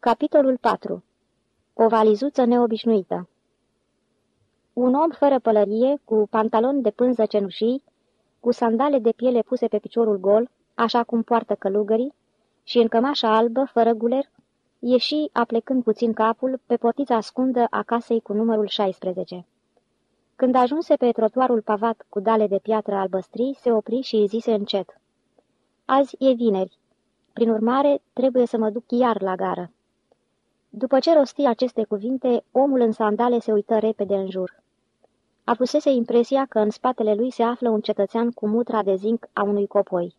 Capitolul 4 O valizuță neobișnuită Un om fără pălărie, cu pantaloni de pânză cenușii, cu sandale de piele puse pe piciorul gol, așa cum poartă călugării, și în cămașa albă, fără guler, ieși, aplecând puțin capul, pe portița ascundă a casei cu numărul 16. Când ajunse pe trotuarul pavat cu dale de piatră albăstrii, se opri și îi zise încet. Azi e vineri. Prin urmare, trebuie să mă duc iar la gară. După ce rosti aceste cuvinte, omul în sandale se uită repede în jur. Avusese impresia că în spatele lui se află un cetățean cu mutra de zinc a unui copoi.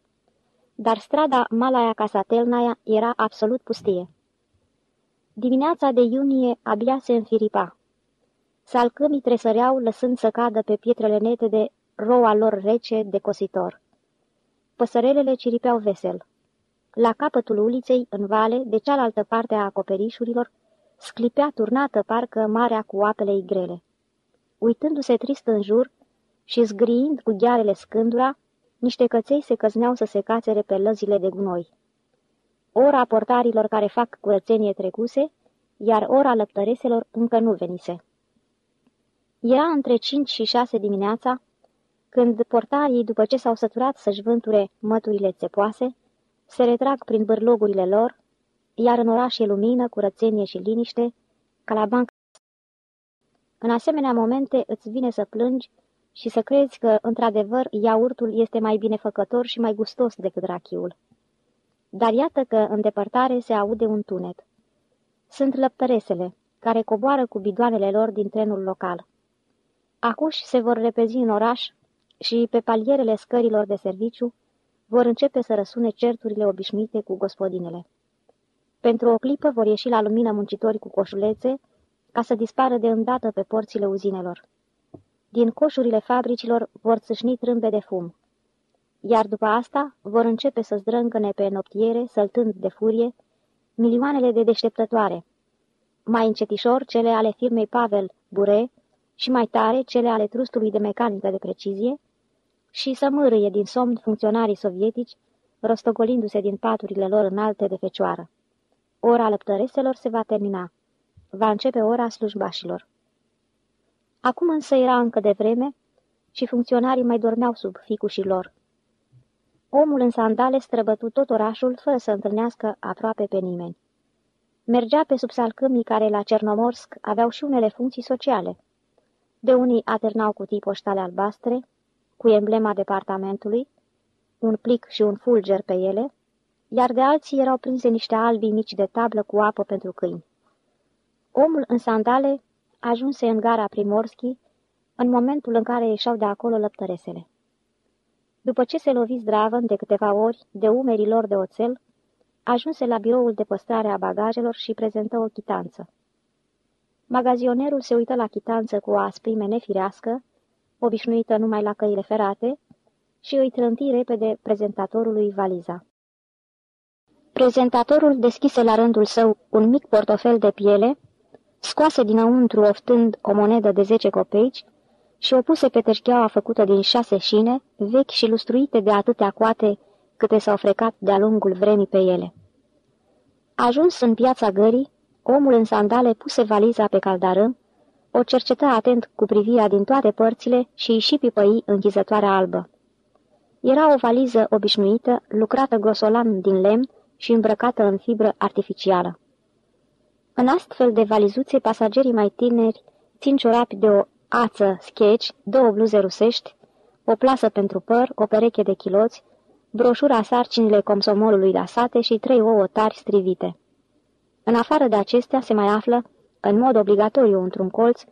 Dar strada Malaya Casatelnaia era absolut pustie. Dimineața de iunie abia se înfiripa. Salcâmii tresăreau lăsând să cadă pe pietrele nete de roa lor rece de cositor. Păsărelele ciripeau vesel. La capătul uliței, în vale, de cealaltă parte a acoperișurilor, sclipea turnată parcă marea cu apele grele. Uitându-se trist în jur și zgriind cu ghearele scândura, niște căței se căzneau să se cațere pe lăzile de gunoi. Ora portarilor care fac curățenie trecuse, iar ora lăptăreselor încă nu venise. Era între cinci și șase dimineața, când portarii, după ce s-au săturat să-și vânture măturile țepoase, se retrag prin bârlogurile lor, iar în oraș e lumină, curățenie și liniște, ca la bancă. În asemenea momente îți vine să plângi și să crezi că, într-adevăr, iaurtul este mai binefăcător și mai gustos decât rachiul. Dar iată că, în depărtare, se aude un tunet. Sunt lăptăresele, care coboară cu bidoanele lor din trenul local. Acuși se vor repezi în oraș și, pe palierele scărilor de serviciu, vor începe să răsune certurile obișnuite cu gospodinele. Pentru o clipă vor ieși la lumină muncitori cu coșulețe, ca să dispară de îndată pe porțile uzinelor. Din coșurile fabricilor vor țâșni trâmbe de fum. Iar după asta vor începe să zdrângăne pe noptiere, săltând de furie, milioanele de deșteptătoare. Mai încetișor cele ale firmei Pavel Bure și mai tare cele ale trustului de mecanică de precizie, și să mârâie din somn funcționarii sovietici, rostogolindu-se din paturile lor înalte de fecioară. Ora lăptăreselor se va termina. Va începe ora slujbașilor. Acum însă era încă de vreme și funcționarii mai dormeau sub ficușii lor. Omul în sandale străbătu tot orașul fără să întâlnească aproape pe nimeni. Mergea pe sub salcâmii care la Cernomorsk aveau și unele funcții sociale. De unii aternau cutii poștale albastre, cu emblema departamentului, un plic și un fulger pe ele, iar de alții erau prinse niște albi mici de tablă cu apă pentru câini. Omul în sandale ajunse în gara Primorski în momentul în care ieșeau de acolo lăptăresele. După ce se lovi zdravăn de câteva ori de umerii lor de oțel, ajunse la biroul de păstrare a bagajelor și prezentă o chitanță. Magazionerul se uită la chitanță cu o asprime nefirească, obișnuită numai la căile ferate, și îi trânti repede prezentatorului valiza. Prezentatorul deschise la rândul său un mic portofel de piele, scoase dinăuntru oftând o monedă de zece copeici și o puse pe târcheaua făcută din șase șine, vechi și lustruite de atâtea coate câte s-au frecat de-a lungul vremii pe ele. Ajuns în piața gării, omul în sandale puse valiza pe caldarâm, o cercetă atent cu privirea din toate părțile și îi și pipăi închizătoarea albă. Era o valiză obișnuită, lucrată grosolan din lemn și îmbrăcată în fibră artificială. În astfel de valizuțe, pasagerii mai tineri țin ciorapi de o ață sketch, două bluze rusești, o plasă pentru păr, o pereche de chiloți, broșura sarcinile comsomolului lasate și trei ouă tari strivite. În afară de acestea se mai află în mod obligatoriu într-un colț,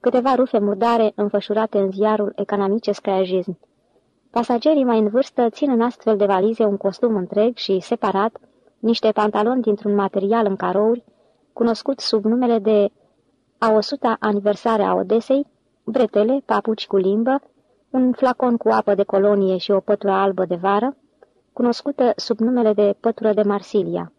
câteva rufe murdare înfășurate în ziarul economice screajism. Pasagerii mai în vârstă țin în astfel de valize un costum întreg și, separat, niște pantaloni dintr-un material în carouri, cunoscut sub numele de a 100 aniversare a Odesei, bretele, papuci cu limbă, un flacon cu apă de colonie și o pătură albă de vară, cunoscută sub numele de pătură de Marsilia.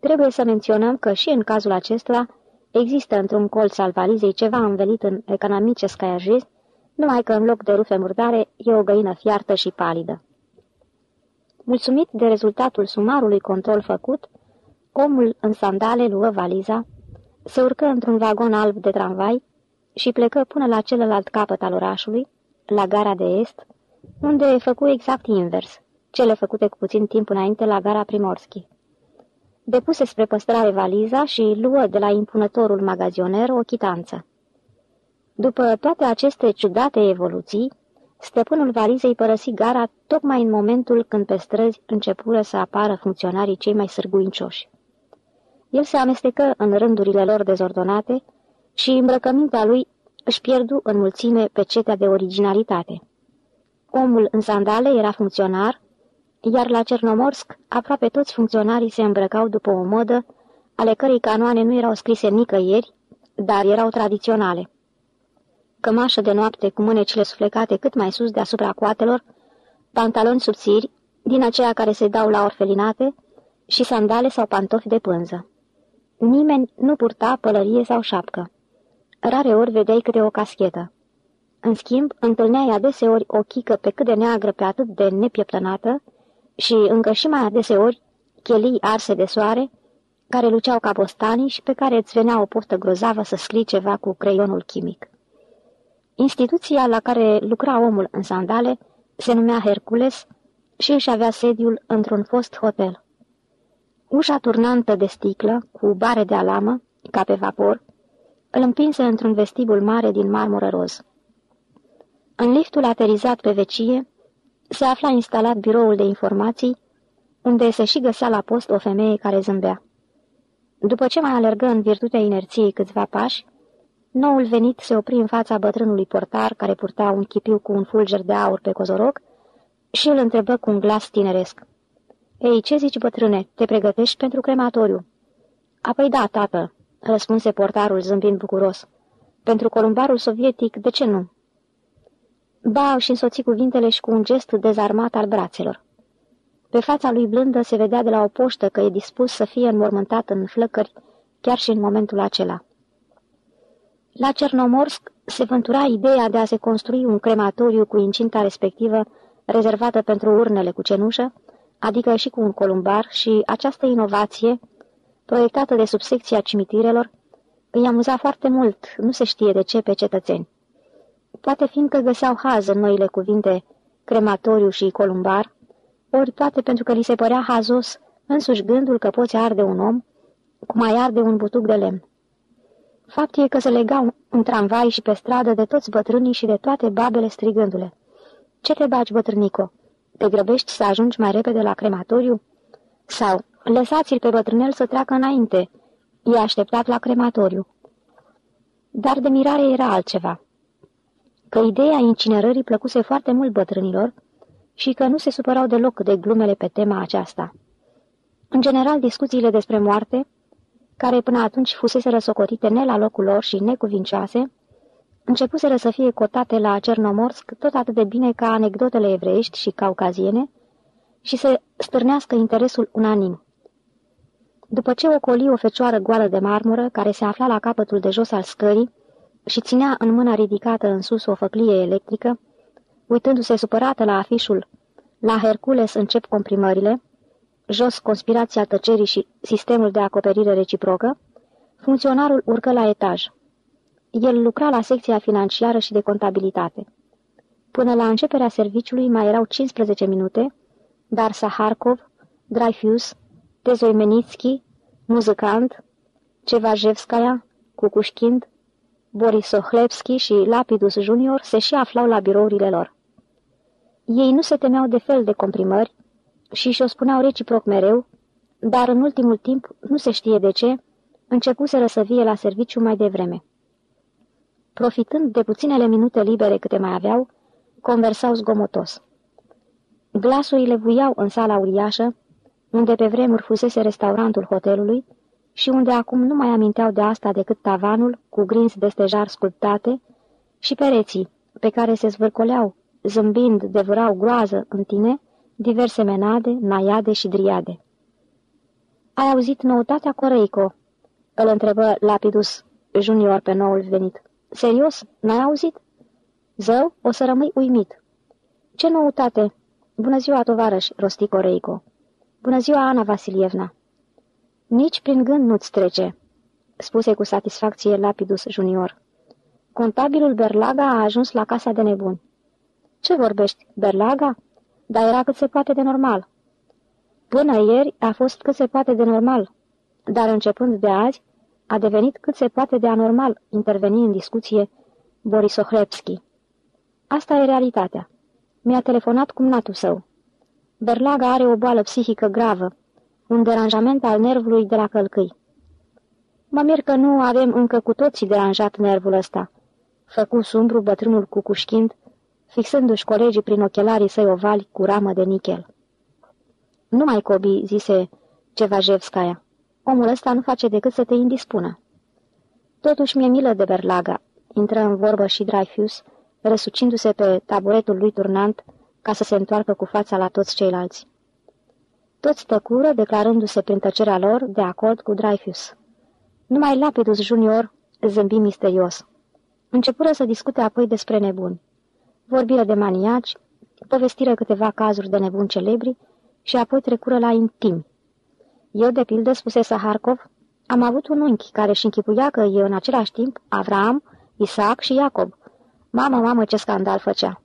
Trebuie să menționăm că și în cazul acesta Există într-un colț al valizei ceva învelit în economice scaiajist, numai că în loc de rufe murdare e o găină fiartă și palidă. Mulțumit de rezultatul sumarului control făcut, Omul în sandale luă valiza, se urcă într-un vagon alb de tramvai și plecă până la celălalt capăt al orașului, la gara de est, unde făcu exact invers, cele făcute cu puțin timp înainte la gara Primorski. Depuse spre păstrare valiza și luă de la impunătorul magazioner o chitanță. După toate aceste ciudate evoluții, stăpânul valizei părăsi gara tocmai în momentul când pe străzi începură să apară funcționarii cei mai sârguincioși. El se amestecă în rândurile lor dezordonate și îmbrăcămintea lui își pierdu în mulțime pe cetea de originalitate. Omul în sandale era funcționar, iar la Cernomorsk aproape toți funcționarii se îmbrăcau după o modă, ale cărei canoane nu erau scrise nicăieri, dar erau tradiționale. Cămașă de noapte cu mânecile suflecate cât mai sus deasupra coatelor, pantaloni subțiri, din aceia care se dau la orfelinate, și sandale sau pantofi de pânză. Nimeni nu purta pălărie sau șapcă. Rare ori vedeai câte o caschetă. În schimb, întâlneai adeseori o chică pe cât de neagră pe atât de nepieptănată și încă și mai adeseori chelii arse de soare, care luceau ca bostanii și pe care îți venea o poftă grozavă să scrii ceva cu creionul chimic. Instituția la care lucra omul în sandale se numea Hercules și își avea sediul într-un fost hotel. Ușa turnantă de sticlă, cu bare de alamă, ca pe vapor, îl împinse într-un vestibul mare din marmură roz. În liftul aterizat pe vecie se afla instalat biroul de informații, unde se și găsea la post o femeie care zâmbea. După ce mai alergă în virtutea inerției câțiva pași, noul venit se opri în fața bătrânului portar care purta un chipiu cu un fulger de aur pe cozoroc și îl întrebă cu un glas tineresc. Ei, ce zici, bătrâne, te pregătești pentru crematoriu?" Apoi da, tată," răspunse portarul zâmbind bucuros. Pentru columbarul sovietic, de ce nu?" Ba și însoți cuvintele și cu un gest dezarmat al brațelor. Pe fața lui blândă se vedea de la o poștă că e dispus să fie înmormântat în flăcări chiar și în momentul acela. La Cernomorsk se vântura ideea de a se construi un crematoriu cu incinta respectivă rezervată pentru urnele cu cenușă, adică și cu un columbar și această inovație, proiectată de subsecția cimitirelor, îi amuza foarte mult, nu se știe de ce, pe cetățeni. Poate fiindcă găseau haz în noile cuvinte crematoriu și columbar, ori poate pentru că li se părea hazos însuși gândul că poți arde un om, cum mai arde un butuc de lemn. Fapt e că se legau în tramvai și pe stradă de toți bătrânii și de toate babele strigându-le. Ce te baci, bătrânico? Te grăbești să ajungi mai repede la crematoriu? Sau, lăsați-l pe bătrânel să treacă înainte, e așteptat la crematoriu. Dar de mirare era altceva. Că ideea incinerării plăcuse foarte mult bătrânilor și că nu se supărau deloc de glumele pe tema aceasta. În general, discuțiile despre moarte, care până atunci fusese răsocotite ne la locul lor și necuvincioase, începuseră să fie cotate la Cernomorsk tot atât de bine ca anecdotele evreiești și caucaziene și să stârnească interesul unanim. După ce ocoli o fecioară goală de marmură, care se afla la capătul de jos al scării și ținea în mâna ridicată în sus o făclie electrică, uitându-se supărată la afișul La Hercules încep comprimările, jos conspirația tăcerii și sistemul de acoperire reciprocă, funcționarul urcă la etaj. El lucra la secția financiară și de contabilitate. Până la începerea serviciului mai erau 15 minute, dar Saharkov, Dreyfus, Tezoimenitski, muzicant, Cevajevskaya, Cucușchind, Boris Ohlevski și Lapidus Junior se și aflau la birourile lor. Ei nu se temeau de fel de comprimări și și-o spuneau reciproc mereu, dar în ultimul timp, nu se știe de ce, începuseră să vie la serviciu mai devreme. Profitând de puținele minute libere câte mai aveau, conversau zgomotos. Glasurile vuiau în sala uriașă, unde pe vremuri fusese restaurantul hotelului și unde acum nu mai aminteau de asta decât tavanul cu grinzi de stejar sculptate și pereții, pe care se zvârcoleau, zâmbind de vrau groază în tine, diverse menade, naiade și driade. Ai auzit noutatea Coreico?" îl întrebă Lapidus Junior pe noul venit. Serios? N-ai auzit?" Zău, o să rămâi uimit." Ce noutate?" Bună ziua, tovarăș," rosti Coreico. Bună ziua, Ana Vasilievna." Nici prin gând nu-ți trece, spuse cu satisfacție Lapidus Junior. Contabilul Berlaga a ajuns la casa de nebuni. Ce vorbești, Berlaga? Dar era cât se poate de normal. Până ieri a fost cât se poate de normal, dar începând de azi a devenit cât se poate de anormal, interveni în discuție Boris Ohrepski. Asta e realitatea. Mi-a telefonat cumnatul său. Berlaga are o boală psihică gravă, un deranjament al nervului de la călcâi. Mă mir că nu avem încă cu toții deranjat nervul ăsta, făcu sumbru bătrânul cu cușchind, fixându-și colegii prin ochelarii săi ovali cu ramă de nichel. Nu mai cobi, zise Cevajevskaya. Omul ăsta nu face decât să te indispună. Totuși mi-e milă de Berlaga, intră în vorbă și Dreyfus, răsucindu-se pe taburetul lui turnant ca să se întoarcă cu fața la toți ceilalți. Toți tăcură, declarându-se prin tăcerea lor de acord cu Dreyfus. Numai Lapidus Junior zâmbi misterios. Începură să discute apoi despre nebuni. Vorbiră de maniaci, povestiră câteva cazuri de nebuni celebri și apoi trecură la intimi. Eu, de pildă, spuse Saharkov, am avut un unchi care și închipuia că e în același timp Avram, Isaac și Iacob. Mamă, mamă, ce scandal făcea!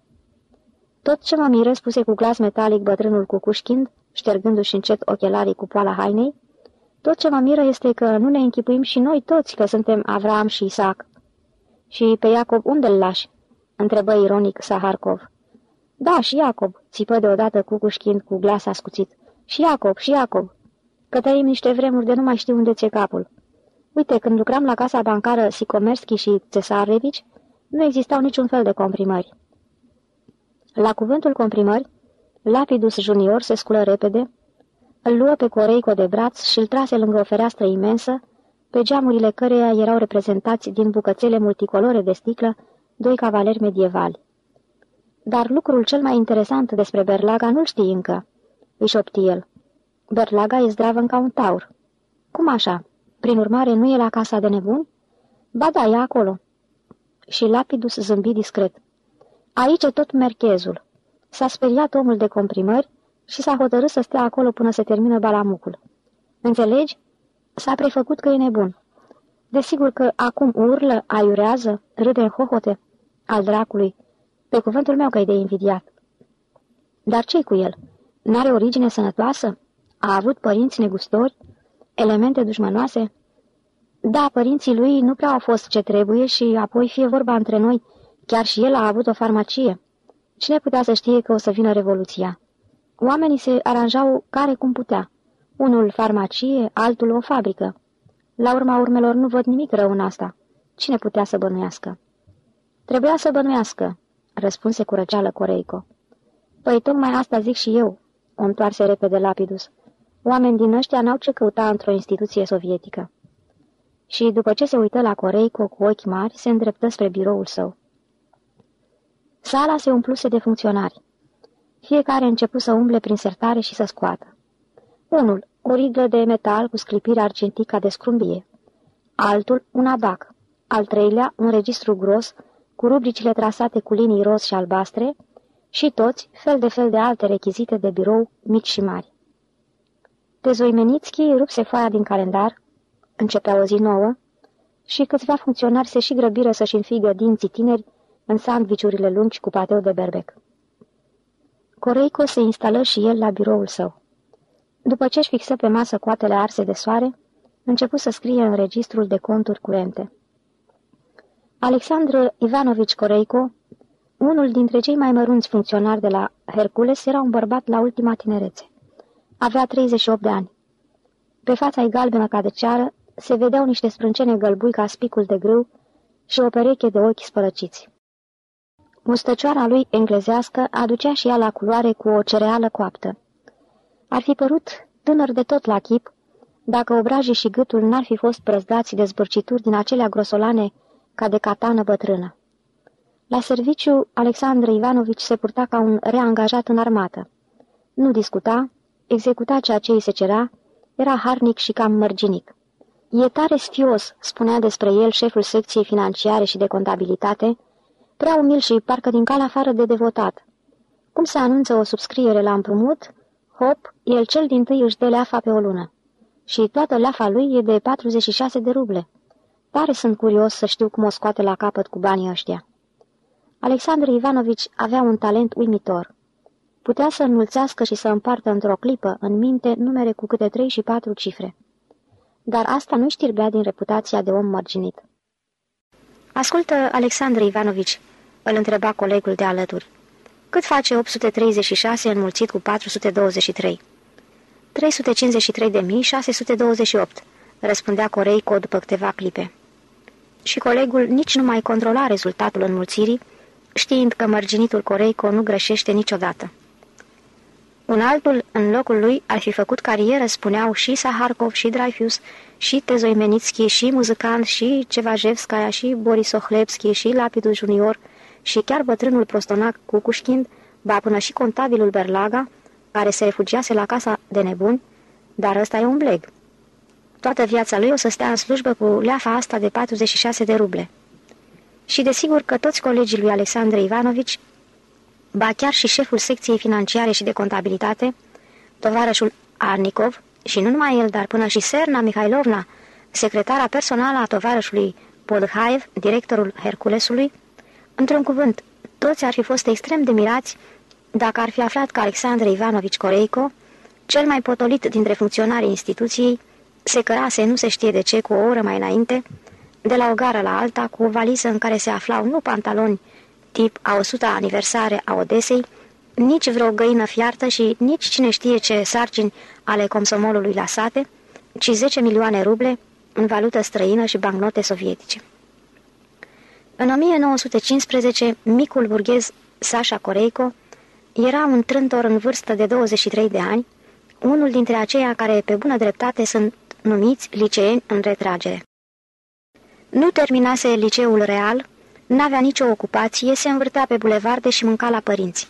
Tot ce mă miră, spuse cu glas metalic bătrânul cu cușchind, ștergându-și încet ochelarii cu poala hainei, tot ce mă miră este că nu ne închipuim și noi toți că suntem Avram și Isaac. Și pe Iacob unde-l lași? întrebă ironic Saharkov. Da, și Iacob, țipă deodată cucușchind cu glas ascuțit. Și Iacob, și Iacob. Că trăim niște vremuri de nu mai știu unde ți capul. Uite, când lucram la casa bancară Sicomerski și Cesarevici, nu existau niciun fel de comprimări. La cuvântul comprimări, Lapidus Junior se sculă repede, îl luă pe Coreico de braț și îl trase lângă o fereastră imensă, pe geamurile căreia erau reprezentați din bucățele multicolore de sticlă doi cavaleri medievali. Dar lucrul cel mai interesant despre Berlaga nu-l știi încă, își șopti el. Berlaga e zdravă ca un taur. Cum așa? Prin urmare, nu e la casa de nebun? Ba da, e acolo. Și Lapidus zâmbi discret. Aici e tot merchezul. S-a speriat omul de comprimări și s-a hotărât să stea acolo până se termină balamucul. Înțelegi? S-a prefăcut că e nebun. Desigur că acum urlă, aiurează, râde în hohote. Al dracului. Pe cuvântul meu că e de invidiat. Dar ce cu el? N-are origine sănătoasă? A avut părinți negustori? Elemente dușmănoase? Da, părinții lui nu prea au fost ce trebuie și apoi fie vorba între noi, chiar și el a avut o farmacie. Cine putea să știe că o să vină revoluția? Oamenii se aranjau care cum putea. Unul farmacie, altul o fabrică. La urma urmelor nu văd nimic rău în asta. Cine putea să bănuiască? Trebuia să bănuiască, răspunse cu răceală Coreico. Păi tocmai asta zic și eu, o întoarse repede Lapidus. Oameni din ăștia n-au ce căuta într-o instituție sovietică. Și după ce se uită la Coreico cu ochi mari, se îndreptă spre biroul său. Sala se umpluse de funcționari. Fiecare început să umble prin sertare și să scoată. Unul, o riglă de metal cu sclipire argentică de scrumbie. Altul, un abac. Al treilea, un registru gros, cu rubricile trasate cu linii roz și albastre, și toți, fel de fel de alte rechizite de birou, mici și mari. Tezoimenitski rupse foaia din calendar, începea o zi nouă, și câțiva funcționari se și grăbiră să-și înfigă dinții tineri în sandviciurile lungi cu pateu de berbec. Coreico se instală și el la biroul său. După ce își fixă pe masă coatele arse de soare, început să scrie în registrul de conturi curente. Alexandru Ivanovici Coreico, unul dintre cei mai mărunți funcționari de la Hercules, era un bărbat la ultima tinerețe. Avea 38 de ani. Pe fața ei galbenă ca de ceară se vedeau niște sprâncene gălbui ca spicul de grâu și o pereche de ochi spălăciți. Mustăcioara lui englezească aducea și ea la culoare cu o cereală coaptă. Ar fi părut tânăr de tot la chip, dacă obrajii și gâtul n-ar fi fost prăzdați de zbârcituri din acelea grosolane ca de catană bătrână. La serviciu, Alexandru Ivanovici se purta ca un reangajat în armată. Nu discuta, executa ceea ce îi se cerea, era harnic și cam mărginic. E tare sfios, spunea despre el șeful secției financiare și de contabilitate, prea umil și parcă din cal afară de devotat. Cum se anunță o subscriere la împrumut, hop, el cel din tâi își dă leafa pe o lună. și toată lafa lui e de 46 de ruble. Tare sunt curios să știu cum o scoate la capăt cu banii ăștia. Alexandru Ivanovici avea un talent uimitor. Putea să înmulțească și să împartă într-o clipă, în minte, numere cu câte trei și patru cifre. Dar asta nu știrbea din reputația de om mărginit. Ascultă, Alexandru Ivanovici, îl întreba colegul de alături. Cât face 836 înmulțit cu 423? 353.628, răspundea Coreico după câteva clipe. Și colegul nici nu mai controla rezultatul înmulțirii, știind că mărginitul Coreico nu greșește niciodată. Un altul, în locul lui, ar fi făcut carieră, spuneau și Saharkov, și Dreyfus, și Tezoimenitski, și muzicant, și Cevajevskaya, și Borisohlebski, și Lapidul Junior, și chiar bătrânul prostonac Cucușchind, ba până și contabilul Berlaga, care se refugiase la casa de nebuni, dar ăsta e un bleg. Toată viața lui o să stea în slujbă cu leafa asta de 46 de ruble. Și desigur că toți colegii lui Alexandre Ivanovici, ba chiar și șeful secției financiare și de contabilitate, tovarășul Arnikov, și nu numai el, dar până și Serna Mihailovna, secretara personală a tovarășului Polhaev, directorul Herculesului, într-un cuvânt, toți ar fi fost extrem de mirați dacă ar fi aflat că Alexandre Ivanovici Coreico, cel mai potolit dintre funcționarii instituției, se cărase nu se știe de ce cu o oră mai înainte, de la o gară la alta, cu o valiză în care se aflau nu pantaloni tip a 100 aniversare a Odesei, nici vreo găină fiartă și nici cine știe ce sarcini ale comsomolului lasate, ci 10 milioane ruble în valută străină și bancnote sovietice. În 1915, micul burghez Sasha Coreico era un trântor în vârstă de 23 de ani, unul dintre aceia care, pe bună dreptate, sunt numiți liceeni în retragere. Nu terminase liceul real, n-avea nicio ocupație, se învârtea pe bulevarde și mânca la părinți.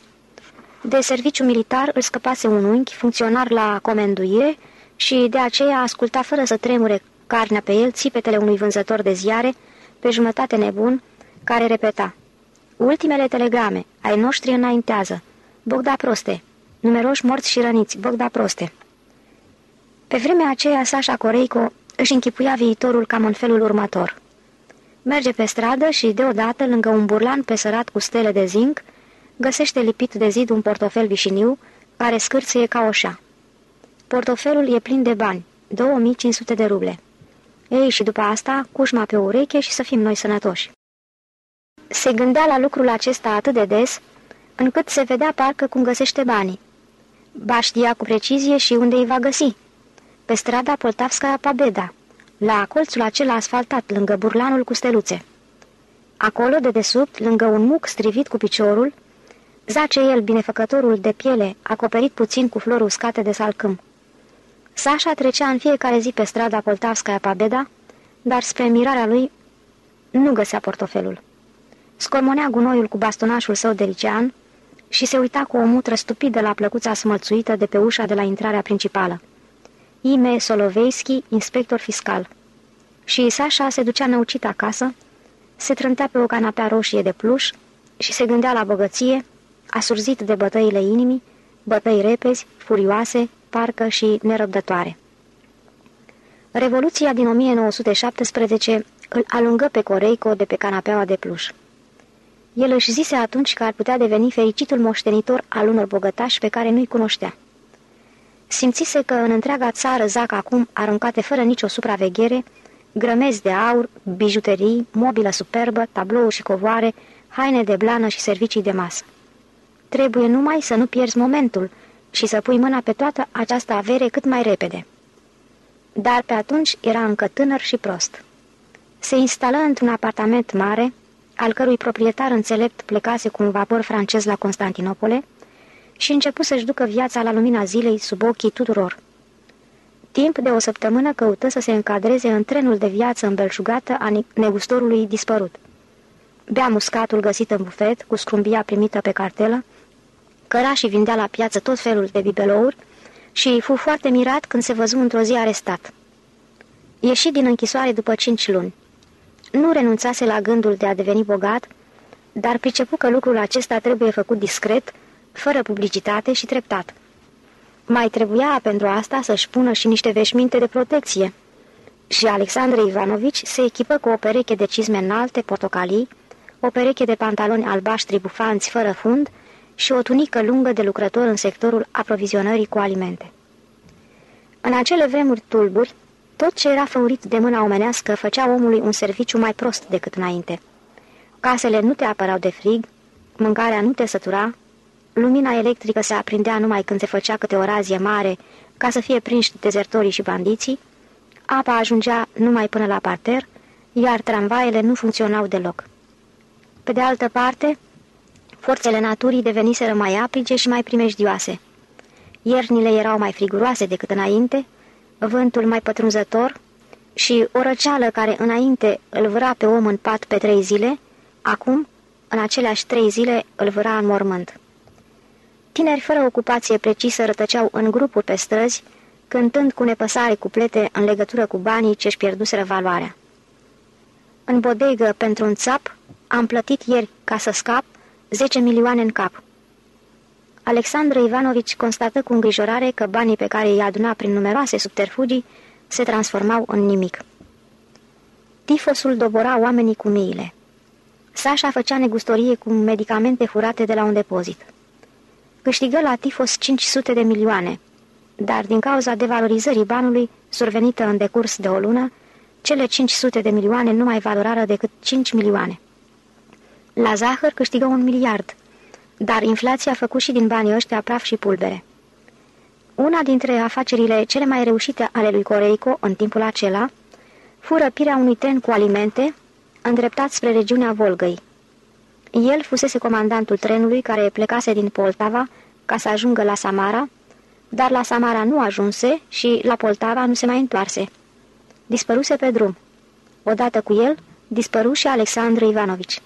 De serviciu militar îl scăpase un unchi, funcționar la comenduire, și de aceea asculta fără să tremure carnea pe el țipetele unui vânzător de ziare, pe jumătate nebun, care repeta Ultimele telegrame, ai noștri înaintează, Bogda proste. Numeroși morți și răniți. Bogda proste. Pe vremea aceea, Sasha Coreico își închipuia viitorul cam în felul următor. Merge pe stradă și, deodată, lângă un burlan pesărat cu stele de zinc, găsește lipit de zid un portofel vișiniu, care scârție ca oșa. Portofelul e plin de bani, 2500 de ruble. Ei, și după asta, cușma pe ureche și să fim noi sănătoși. Se gândea la lucrul acesta atât de des, încât se vedea parcă cum găsește banii. Ba știa cu precizie și unde îi va găsi. Pe strada Poltavskaya Pabeda, la colțul acela asfaltat, lângă burlanul cu steluțe. Acolo, de desubt, lângă un muc strivit cu piciorul, zace el, binefăcătorul de piele, acoperit puțin cu flori uscate de salcâm. Sașa trecea în fiecare zi pe strada Poltavskaya Pabeda, dar spre mirarea lui nu găsea portofelul. Scormonea gunoiul cu bastonașul său de licean, și se uita cu o mutră stupidă la plăcuța smălțuită de pe ușa de la intrarea principală. Ime Soloveiski, inspector fiscal. Și Sasha se ducea năucit acasă, se trântea pe o canapea roșie de pluș și se gândea la bogăție, asurzit de bătăile inimii, bătăi repezi, furioase, parcă și nerăbdătoare. Revoluția din 1917 îl alungă pe Coreico de pe canapeaua de pluș. El își zise atunci că ar putea deveni fericitul moștenitor al unor bogătași pe care nu-i cunoștea. Simțise că în întreaga țară zac acum aruncate fără nicio supraveghere, grămezi de aur, bijuterii, mobilă superbă, tablouri și covoare, haine de blană și servicii de masă. Trebuie numai să nu pierzi momentul și să pui mâna pe toată această avere cât mai repede. Dar pe atunci era încă tânăr și prost. Se instală într-un apartament mare, al cărui proprietar înțelept plecase cu un vapor francez la Constantinopole și începu să-și ducă viața la lumina zilei sub ochii tuturor. Timp de o săptămână căută să se încadreze în trenul de viață îmbelșugată a negustorului dispărut. Bea muscatul găsit în bufet, cu scrumbia primită pe cartelă, căra și vindea la piață tot felul de bibelouri și fu foarte mirat când se văzu într-o zi arestat. Ieși din închisoare după cinci luni nu renunțase la gândul de a deveni bogat, dar pricepu că lucrul acesta trebuie făcut discret, fără publicitate și treptat. Mai trebuia pentru asta să-și pună și niște veșminte de protecție. Și Alexandru Ivanovici se echipă cu o pereche de cizme înalte, portocalii, o pereche de pantaloni albaștri bufanți fără fund și o tunică lungă de lucrător în sectorul aprovizionării cu alimente. În acele vremuri tulburi, tot ce era făurit de mâna omenească făcea omului un serviciu mai prost decât înainte. Casele nu te apărau de frig, mâncarea nu te sătura, lumina electrică se aprindea numai când se făcea câte o razie mare ca să fie prinși dezertorii și bandiții, apa ajungea numai până la parter, iar tramvaiele nu funcționau deloc. Pe de altă parte, forțele naturii deveniseră mai aprige și mai primejdioase. Iernile erau mai friguroase decât înainte, vântul mai pătrunzător și o răceală care înainte îl vâra pe om în pat pe trei zile, acum, în aceleași trei zile, îl vâra în mormânt. Tineri fără ocupație precisă rătăceau în grupuri pe străzi, cântând cu nepăsare cuplete în legătură cu banii ce-și pierduseră valoarea. În bodegă pentru un țap am plătit ieri, ca să scap, 10 milioane în cap. Alexandru Ivanovici constată cu îngrijorare că banii pe care îi aduna prin numeroase subterfugii se transformau în nimic. Tifosul dobora oamenii cu miile. Sașa făcea negustorie cu medicamente furate de la un depozit. Câștigă la tifos 500 de milioane, dar din cauza devalorizării banului, survenită în decurs de o lună, cele 500 de milioane nu mai valorară decât 5 milioane. La zahăr câștigă un miliard, dar inflația a făcut și din banii ăștia praf și pulbere. Una dintre afacerile cele mai reușite ale lui Coreico în timpul acela fu răpirea unui tren cu alimente îndreptat spre regiunea Volgăi. El fusese comandantul trenului care plecase din Poltava ca să ajungă la Samara, dar la Samara nu ajunse și la Poltava nu se mai întoarse. Dispăruse pe drum. Odată cu el, dispăru și Alexandru Ivanovici.